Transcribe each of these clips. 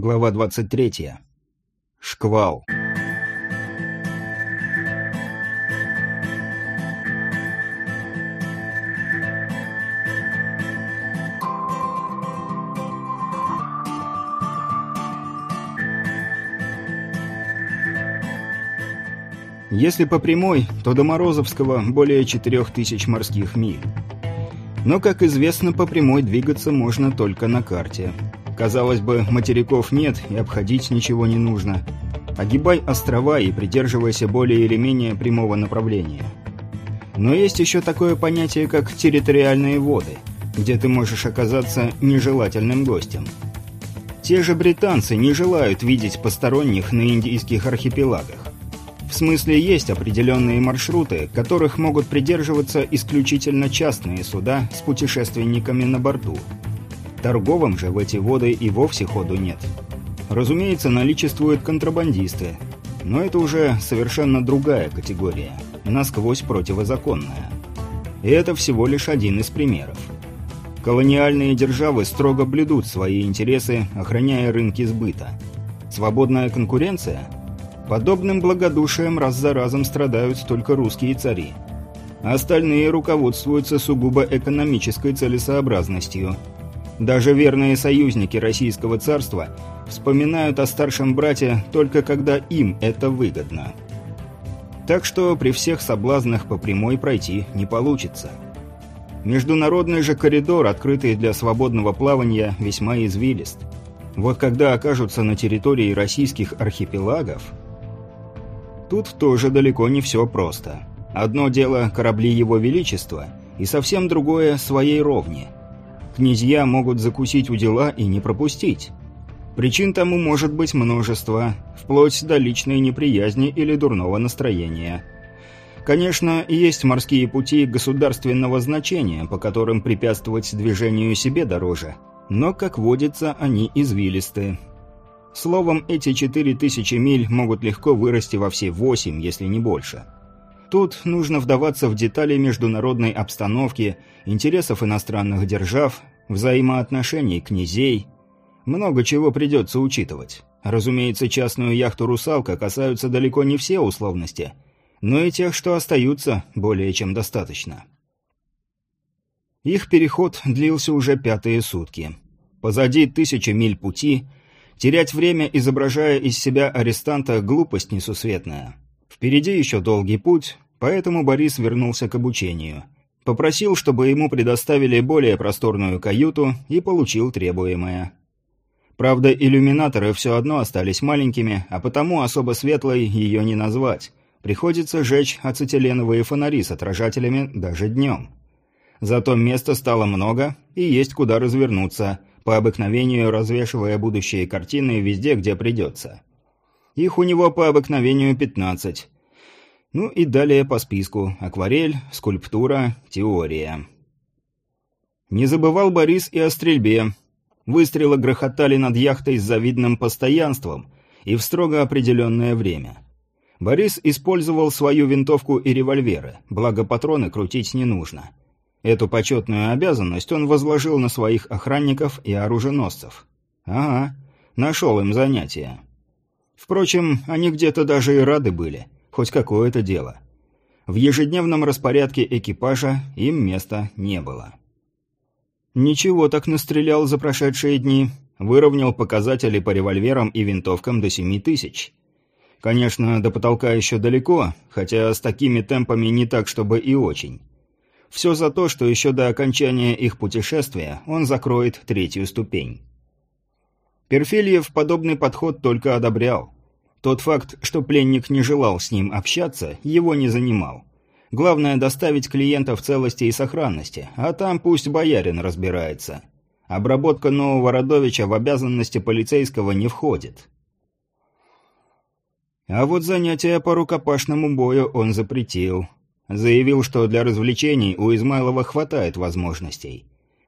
Глава 23. Шквал. Если по прямой, то до Морозовского более 4000 морских миль. Но, как известно, по прямой двигаться можно только на карте. Казалось бы, материков нет и обходить ничего не нужно. Огибай острова и придерживайся более или менее прямого направления. Но есть еще такое понятие, как территориальные воды, где ты можешь оказаться нежелательным гостем. Те же британцы не желают видеть посторонних на индийских архипелагах. В смысле, есть определенные маршруты, которых могут придерживаться исключительно частные суда с путешественниками на борту. Торговым же в эти воды и вовсе ходу нет. Разумеется, наличествуют контрабандисты, но это уже совершенно другая категория, насквозь противозаконная. И это всего лишь один из примеров. Колониальные державы строго блюдут свои интересы, охраняя рынки сбыта. Свободная конкуренция – Подобным благодушием раз за разом страдают только русские цари. Остальные руководствуются сугубо экономической целесообразностью. Даже верные союзники Российского царства вспоминают о старшем брате только когда им это выгодно. Так что при всех соблазнах по прямой пройти не получится. Международный же коридор, открытый для свободного плавания, весьма извилист. Вот когда окажутся на территории российских архипелагов, Тут тоже далеко не все просто. Одно дело корабли Его Величества, и совсем другое – своей ровни. Князья могут закусить у дела и не пропустить. Причин тому может быть множество, вплоть до личной неприязни или дурного настроения. Конечно, есть морские пути государственного значения, по которым препятствовать движению себе дороже, но, как водится, они извилисты. Словом, эти 4000 миль могут легко вырасти во все 8, если не больше. Тут нужно вдаваться в детали международной обстановки, интересов иностранных держав, взаимоотношений князей. Много чего придется учитывать. Разумеется, частную яхту «Русалка» касаются далеко не все условности, но и тех, что остаются, более чем достаточно. Их переход длился уже пятые сутки. Позади тысячи миль пути – Терять время, изображая из себя арестанта, глупость несусветная. Впереди еще долгий путь, поэтому Борис вернулся к обучению. Попросил, чтобы ему предоставили более просторную каюту и получил требуемое. Правда, иллюминаторы все одно остались маленькими, а потому особо светлой ее не назвать. Приходится жечь ацетиленовые фонари с отражателями даже днем. Зато места стало много и есть куда развернуться, по обыкновению развешивая будущие картины везде, где придется. Их у него по обыкновению 15. Ну и далее по списку. Акварель, скульптура, теория. Не забывал Борис и о стрельбе. Выстрелы грохотали над яхтой с завидным постоянством и в строго определенное время. Борис использовал свою винтовку и револьверы, благо патроны крутить не нужно. Эту почетную обязанность он возложил на своих охранников и оруженосцев. Ага, нашел им занятие. Впрочем, они где-то даже и рады были, хоть какое-то дело. В ежедневном распорядке экипажа им места не было. Ничего так настрелял за прошедшие дни, выровнял показатели по револьверам и винтовкам до семи тысяч. Конечно, до потолка еще далеко, хотя с такими темпами не так, чтобы и очень. Все за то, что еще до окончания их путешествия он закроет третью ступень. Перфильев подобный подход только одобрял. Тот факт, что пленник не желал с ним общаться, его не занимал. Главное – доставить клиента в целости и сохранности, а там пусть боярин разбирается. Обработка нового родовича в обязанности полицейского не входит. А вот занятия по рукопашному бою он запретил. Заявил, что для развлечений у Измайлова хватает возможностей.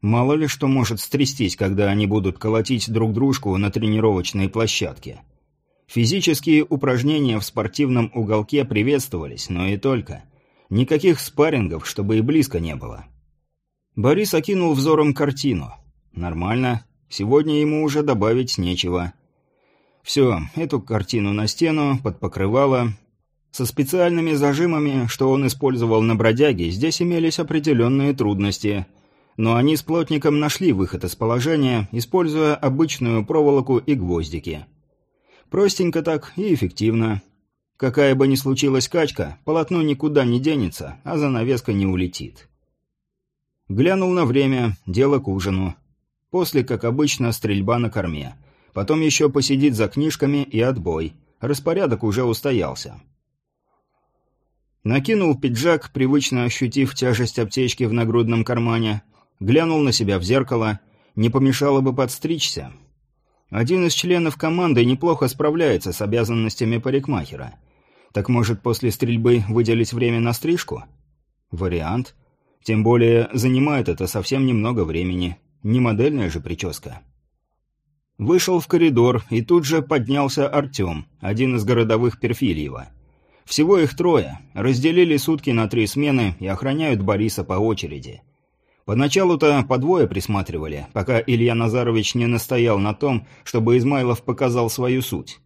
Мало ли что может стрястись, когда они будут колотить друг дружку на тренировочной площадке. Физические упражнения в спортивном уголке приветствовались, но и только. Никаких спаррингов, чтобы и близко не было. Борис окинул взором картину. Нормально. Сегодня ему уже добавить нечего. Все, эту картину на стену, под покрывало. Со специальными зажимами, что он использовал на бродяге, здесь имелись определенные трудности. Но они с плотником нашли выход из положения, используя обычную проволоку и гвоздики. Простенько так и эффективно. Какая бы ни случилась качка, полотно никуда не денется, а занавеска не улетит. Глянул на время, дело к ужину. После, как обычно, стрельба на корме. Потом еще посидит за книжками и отбой. Распорядок уже устоялся. Накинул пиджак, привычно ощутив тяжесть аптечки в нагрудном кармане. Глянул на себя в зеркало. Не помешало бы подстричься. Один из членов команды неплохо справляется с обязанностями парикмахера. Так может, после стрельбы выделить время на стрижку? Вариант. Тем более, занимает это совсем немного времени. Не модельная же прическа. Вышел в коридор, и тут же поднялся Артем, один из городовых Перфильева. Всего их трое, разделили сутки на три смены и охраняют Бориса по очереди. Поначалу-то по двое присматривали, пока Илья Назарович не настоял на том, чтобы Измайлов показал свою суть.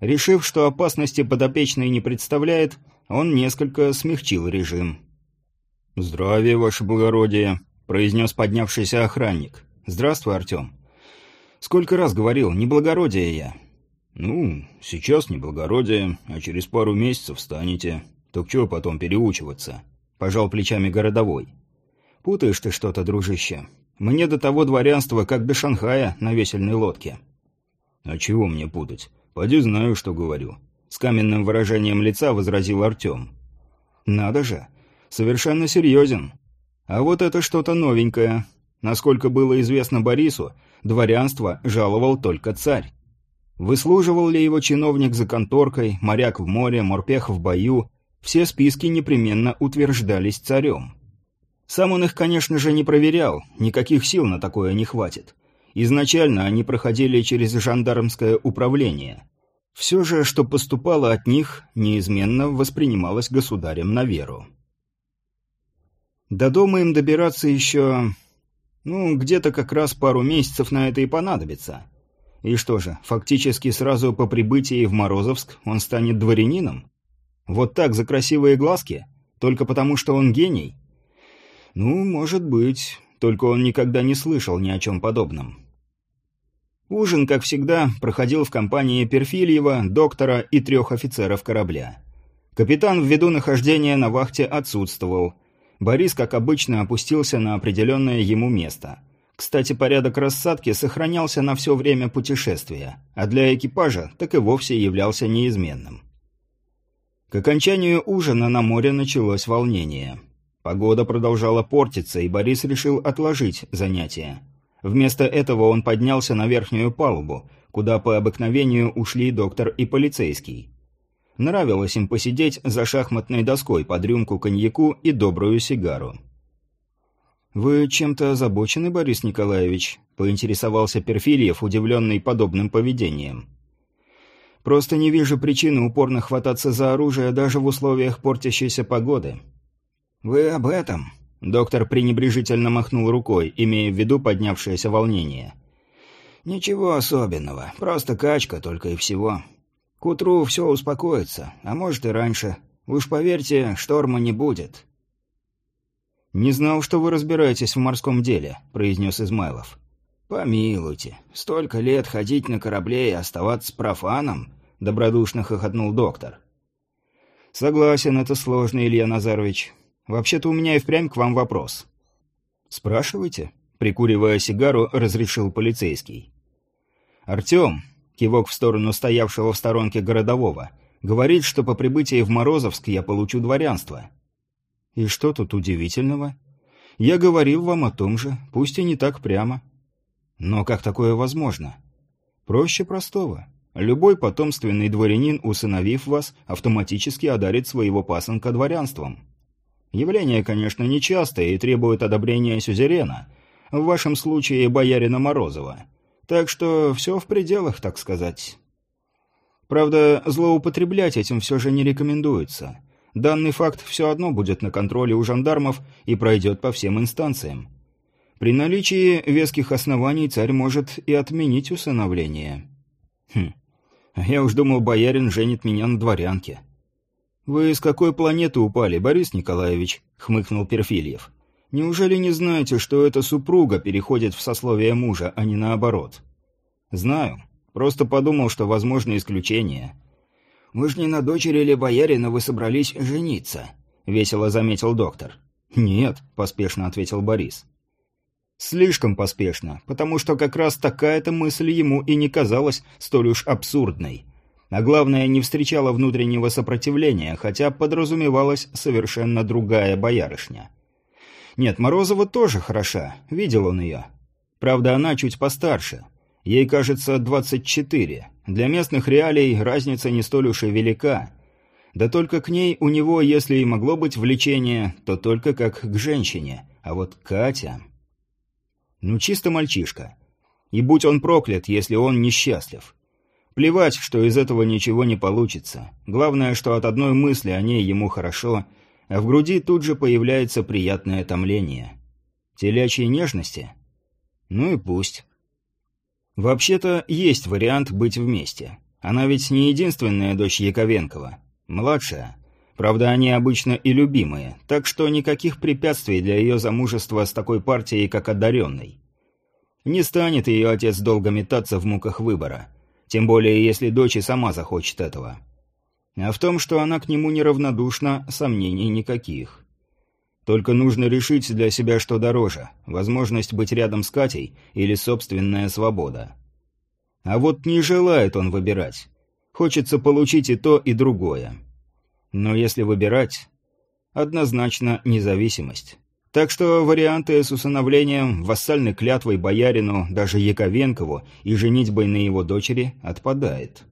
Решив, что опасности подопечный не представляет, он несколько смягчил режим. «Здравия, ваше благородие», — произнес поднявшийся охранник. «Здравствуй, Артем». Сколько раз говорил, не благородие я. Ну, сейчас не благородие, а через пару месяцев станете. Так чего потом переучиваться? Пожал плечами городовой. Путаешь ты что-то, дружище. Мне до того дворянства, как до Шанхая на весельной лодке. А чего мне путать? Поди знаю, что говорю. С каменным выражением лица возразил Артем. Надо же. Совершенно серьезен. А вот это что-то новенькое. Насколько было известно Борису, дворянство жаловал только царь. Выслуживал ли его чиновник за конторкой, моряк в море, морпех в бою, все списки непременно утверждались царем. Сам он их, конечно же, не проверял, никаких сил на такое не хватит. Изначально они проходили через жандармское управление. Все же, что поступало от них, неизменно воспринималось государем на веру. До дома им добираться еще ну, где-то как раз пару месяцев на это и понадобится. И что же, фактически сразу по прибытии в Морозовск он станет дворянином? Вот так, за красивые глазки? Только потому, что он гений? Ну, может быть. Только он никогда не слышал ни о чем подобном. Ужин, как всегда, проходил в компании Перфильева, доктора и трех офицеров корабля. Капитан ввиду нахождения на вахте отсутствовал – Борис, как обычно, опустился на определенное ему место. Кстати, порядок рассадки сохранялся на все время путешествия, а для экипажа так и вовсе являлся неизменным. К окончанию ужина на море началось волнение. Погода продолжала портиться, и Борис решил отложить занятия. Вместо этого он поднялся на верхнюю палубу, куда по обыкновению ушли доктор и полицейский. Нравилось им посидеть за шахматной доской под рюмку коньяку и добрую сигару. «Вы чем-то озабочены, Борис Николаевич?» – поинтересовался Перфильев, удивленный подобным поведением. «Просто не вижу причины упорно хвататься за оружие даже в условиях портящейся погоды». «Вы об этом?» – доктор пренебрежительно махнул рукой, имея в виду поднявшееся волнение. «Ничего особенного, просто качка только и всего. К утру все успокоится, а может и раньше. Уж поверьте, шторма не будет». «Не знал, что вы разбираетесь в морском деле», — произнес Измайлов. «Помилуйте, столько лет ходить на корабле и оставаться профаном?» — добродушно хохотнул доктор. «Согласен, это сложно, Илья Назарович. Вообще-то у меня и впрямь к вам вопрос». «Спрашивайте», — прикуривая сигару, разрешил полицейский. «Артем, кивок в сторону стоявшего в сторонке городового, говорит, что по прибытии в Морозовск я получу дворянство. И что тут удивительного? Я говорил вам о том же, пусть и не так прямо. Но как такое возможно? Проще простого. Любой потомственный дворянин, усыновив вас, автоматически одарит своего пасынка дворянством. Явление, конечно, нечастое и требует одобрения сюзерена, в вашем случае боярина Морозова – так что все в пределах, так сказать. Правда, злоупотреблять этим все же не рекомендуется. Данный факт все одно будет на контроле у жандармов и пройдет по всем инстанциям. При наличии веских оснований царь может и отменить усыновление. Хм. Я уж думал, боярин женит меня на дворянке. «Вы с какой планеты упали, Борис Николаевич?» — хмыкнул Перфильев. «Неужели не знаете, что эта супруга переходит в сословие мужа, а не наоборот?» «Знаю. Просто подумал, что возможно исключение». «Вы ж не на дочери или боярина вы собрались жениться?» — весело заметил доктор. «Нет», — поспешно ответил Борис. Слишком поспешно, потому что как раз такая-то мысль ему и не казалась столь уж абсурдной. А главное, не встречала внутреннего сопротивления, хотя подразумевалась совершенно другая боярышня. Нет, Морозова тоже хороша, видел он ее. Правда, она чуть постарше. Ей, кажется, 24. Для местных реалий разница не столь уж и велика. Да только к ней у него, если и могло быть влечение, то только как к женщине. А вот Катя... Ну, чисто мальчишка. И будь он проклят, если он несчастлив. Плевать, что из этого ничего не получится. Главное, что от одной мысли о ней ему хорошо, а в груди тут же появляется приятное томление. Телячьей нежности? Ну и пусть. Вообще-то есть вариант быть вместе. Она ведь не единственная дочь Яковенкова. Младшая. Правда, они обычно и любимые, так что никаких препятствий для ее замужества с такой партией, как одаренной. Не станет ее отец долго метаться в муках выбора. Тем более, если дочь и сама захочет этого. А в том, что она к нему неравнодушна, сомнений никаких. Только нужно решить для себя, что дороже – возможность быть рядом с Катей или собственная свобода. А вот не желает он выбирать. Хочется получить и то, и другое. Но если выбирать, однозначно независимость. Так что варианты с усыновлением, вассальной клятвой боярину, даже Яковенкову и женитьбой на его дочери отпадает.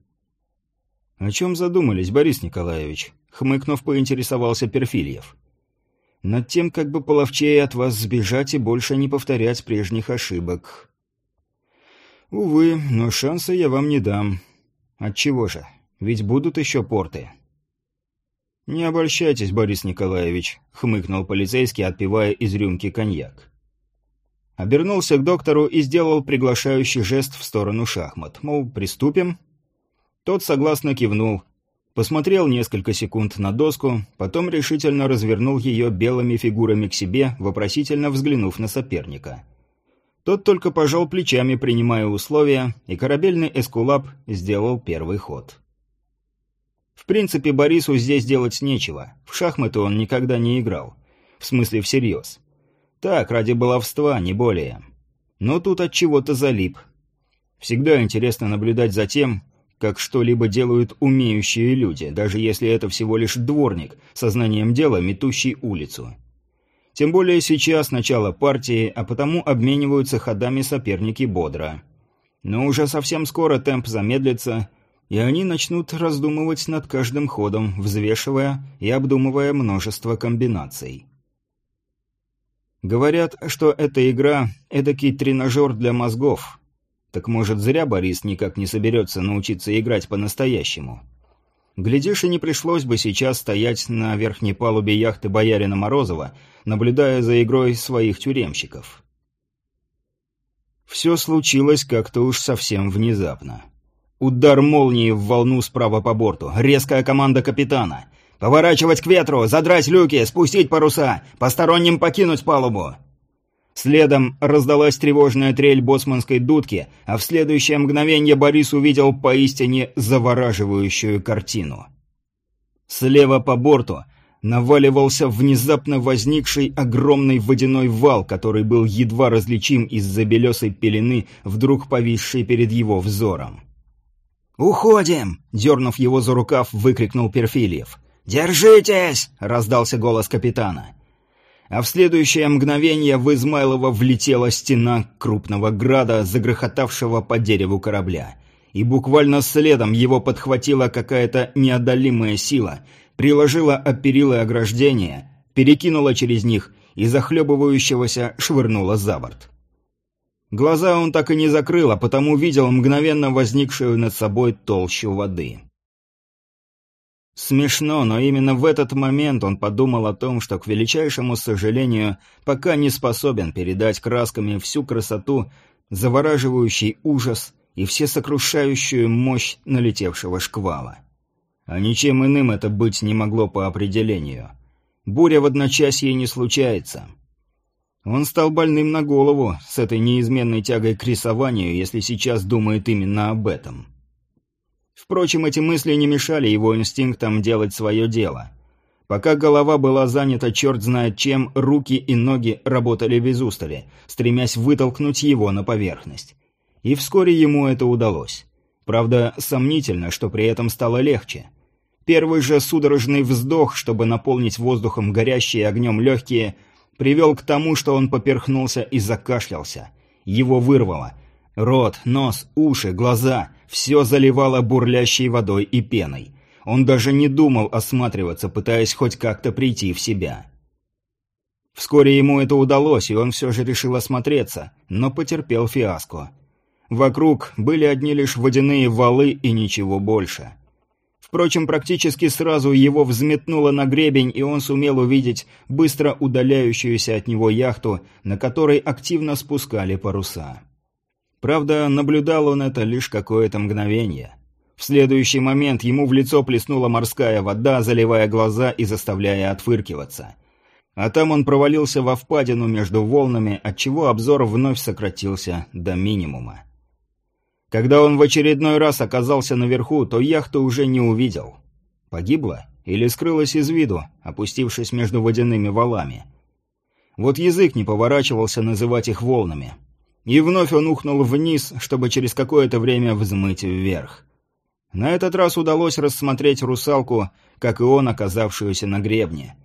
«О чем задумались, Борис Николаевич?» — хмыкнув, поинтересовался Перфильев. «Над тем, как бы половчее от вас сбежать и больше не повторять прежних ошибок». «Увы, но шанса я вам не дам. Отчего же? Ведь будут еще порты». «Не обольщайтесь, Борис Николаевич», — хмыкнул полицейский, отпивая из рюмки коньяк. Обернулся к доктору и сделал приглашающий жест в сторону шахмат, мол, приступим. Тот согласно кивнул, посмотрел несколько секунд на доску, потом решительно развернул ее белыми фигурами к себе, вопросительно взглянув на соперника. Тот только пожал плечами, принимая условия, и корабельный эскулап сделал первый ход. В принципе, Борису здесь делать нечего. В шахматы он никогда не играл. В смысле, всерьез. Так, ради баловства, не более. Но тут от чего-то залип. Всегда интересно наблюдать за тем, как что-либо делают умеющие люди, даже если это всего лишь дворник, со знанием дела, метущий улицу. Тем более сейчас начало партии, а потому обмениваются ходами соперники бодро. Но уже совсем скоро темп замедлится, и они начнут раздумывать над каждым ходом, взвешивая и обдумывая множество комбинаций. Говорят, что эта игра – эдакий тренажер для мозгов. Так может, зря Борис никак не соберется научиться играть по-настоящему. Глядишь, и не пришлось бы сейчас стоять на верхней палубе яхты боярина Морозова, наблюдая за игрой своих тюремщиков. Все случилось как-то уж совсем внезапно. Удар молнии в волну справа по борту. Резкая команда капитана. «Поворачивать к ветру! Задрать люки! Спустить паруса! Посторонним покинуть палубу!» Следом раздалась тревожная трель боцманской дудки, а в следующее мгновение Борис увидел поистине завораживающую картину. Слева по борту наваливался внезапно возникший огромный водяной вал, который был едва различим из-за белесой пелены, вдруг повисшей перед его взором. «Уходим!» — дернув его за рукав, выкрикнул Перфильев. «Держитесь!» — раздался голос капитана. А в следующее мгновение в Измайлова влетела стена крупного града, загрохотавшего по дереву корабля. И буквально следом его подхватила какая-то неодолимая сила, приложила оперилы ограждения, перекинула через них и захлебывающегося швырнула за борт. Глаза он так и не закрыл, а потому видел мгновенно возникшую над собой толщу воды. Смешно, но именно в этот момент он подумал о том, что, к величайшему сожалению, пока не способен передать красками всю красоту, завораживающий ужас и всесокрушающую мощь налетевшего шквала. А ничем иным это быть не могло по определению. Буря в одночасье не случается. Он стал больным на голову с этой неизменной тягой к рисованию, если сейчас думает именно об этом. Впрочем, эти мысли не мешали его инстинктам делать свое дело. Пока голова была занята черт знает чем, руки и ноги работали без устали, стремясь вытолкнуть его на поверхность. И вскоре ему это удалось. Правда, сомнительно, что при этом стало легче. Первый же судорожный вздох, чтобы наполнить воздухом горящие огнем легкие, привел к тому, что он поперхнулся и закашлялся. Его вырвало. Рот, нос, уши, глаза – все заливало бурлящей водой и пеной. Он даже не думал осматриваться, пытаясь хоть как-то прийти в себя. Вскоре ему это удалось, и он все же решил осмотреться, но потерпел фиаско. Вокруг были одни лишь водяные валы и ничего больше. Впрочем, практически сразу его взметнуло на гребень, и он сумел увидеть быстро удаляющуюся от него яхту, на которой активно спускали паруса. Правда, наблюдал он это лишь какое-то мгновение. В следующий момент ему в лицо плеснула морская вода, заливая глаза и заставляя отфыркиваться. А там он провалился во впадину между волнами, отчего обзор вновь сократился до минимума. Когда он в очередной раз оказался наверху, то яхту уже не увидел. Погибла или скрылась из виду, опустившись между водяными валами. Вот язык не поворачивался называть их волнами. И вновь он ухнул вниз, чтобы через какое-то время взмыть вверх. На этот раз удалось рассмотреть русалку, как и он, оказавшуюся на гребне.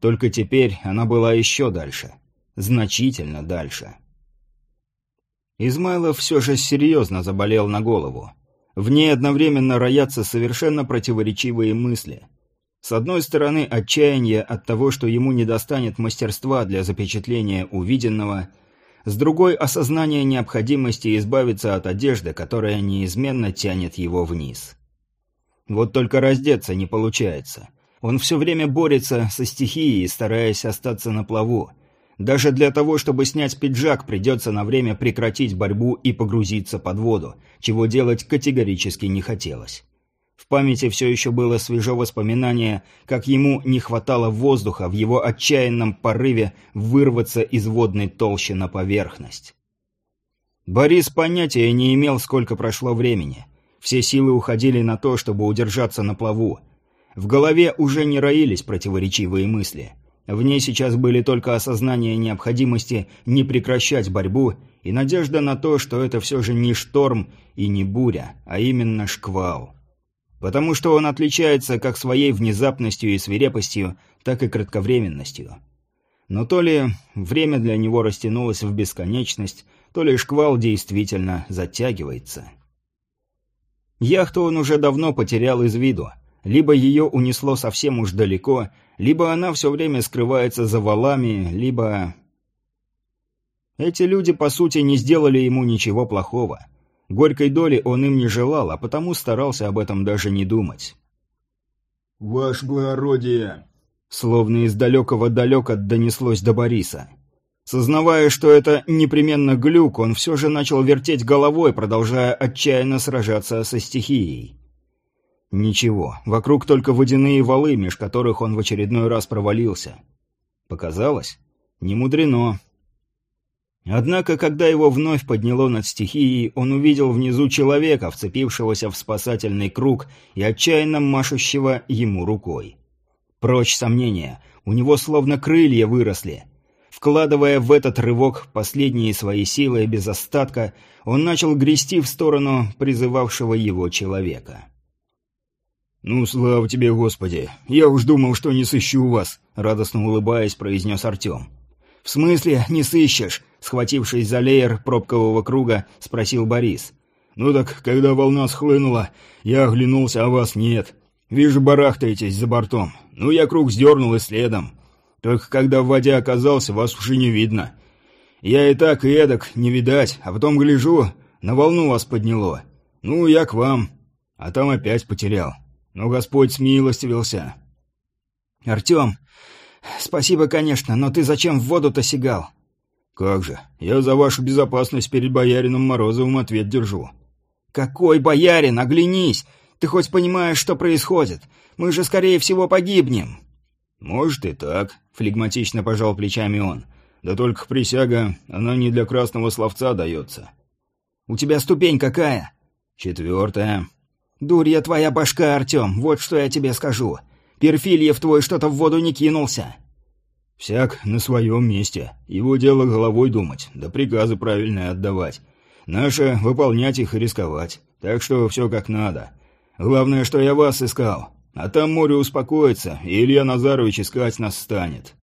Только теперь она была еще дальше. Значительно дальше. Измайлов все же серьезно заболел на голову. В ней одновременно роятся совершенно противоречивые мысли. С одной стороны, отчаяние от того, что ему не достанет мастерства для запечатления увиденного, с другой – осознание необходимости избавиться от одежды, которая неизменно тянет его вниз. Вот только раздеться не получается. Он все время борется со стихией, стараясь остаться на плаву – даже для того, чтобы снять пиджак, придется на время прекратить борьбу и погрузиться под воду, чего делать категорически не хотелось. В памяти все еще было свежо воспоминание, как ему не хватало воздуха в его отчаянном порыве вырваться из водной толщи на поверхность. Борис понятия не имел, сколько прошло времени. Все силы уходили на то, чтобы удержаться на плаву. В голове уже не роились противоречивые мысли – в ней сейчас были только осознание необходимости не прекращать борьбу и надежда на то, что это все же не шторм и не буря, а именно шквал. Потому что он отличается как своей внезапностью и свирепостью, так и кратковременностью. Но то ли время для него растянулось в бесконечность, то ли шквал действительно затягивается. Яхту он уже давно потерял из виду – либо ее унесло совсем уж далеко, либо она все время скрывается за валами, либо... Эти люди, по сути, не сделали ему ничего плохого. Горькой доли он им не желал, а потому старался об этом даже не думать. «Ваше благородие!» Словно из далекого далека донеслось до Бориса. Сознавая, что это непременно глюк, он все же начал вертеть головой, продолжая отчаянно сражаться со стихией. Ничего, вокруг только водяные валы, меж которых он в очередной раз провалился. Показалось? Не мудрено. Однако, когда его вновь подняло над стихией, он увидел внизу человека, вцепившегося в спасательный круг и отчаянно машущего ему рукой. Прочь сомнения, у него словно крылья выросли. Вкладывая в этот рывок последние свои силы без остатка, он начал грести в сторону призывавшего его человека. «Ну, слава тебе, Господи! Я уж думал, что не сыщу вас!» — радостно улыбаясь, произнес Артем. «В смысле не сыщешь?» — схватившись за леер пробкового круга, спросил Борис. «Ну так, когда волна схлынула, я оглянулся, а вас нет. Вижу, барахтаетесь за бортом. Ну, я круг сдернул и следом. Только когда в воде оказался, вас уже не видно. Я и так, и эдак не видать, а потом гляжу, на волну вас подняло. Ну, я к вам, а там опять потерял. Но Господь смилостивился. «Артем, спасибо, конечно, но ты зачем в воду-то сигал?» «Как же, я за вашу безопасность перед боярином Морозовым ответ держу». «Какой боярин? Оглянись! Ты хоть понимаешь, что происходит? Мы же, скорее всего, погибнем!» «Может и так», — флегматично пожал плечами он. «Да только присяга, она не для красного словца дается». «У тебя ступень какая?» «Четвертая». «Дурья твоя башка, Артем, вот что я тебе скажу. Перфильев твой что-то в воду не кинулся». «Всяк на своем месте. Его дело головой думать, да приказы правильные отдавать. Наше — выполнять их и рисковать. Так что все как надо. Главное, что я вас искал. А там море успокоится, и Илья Назарович искать нас станет».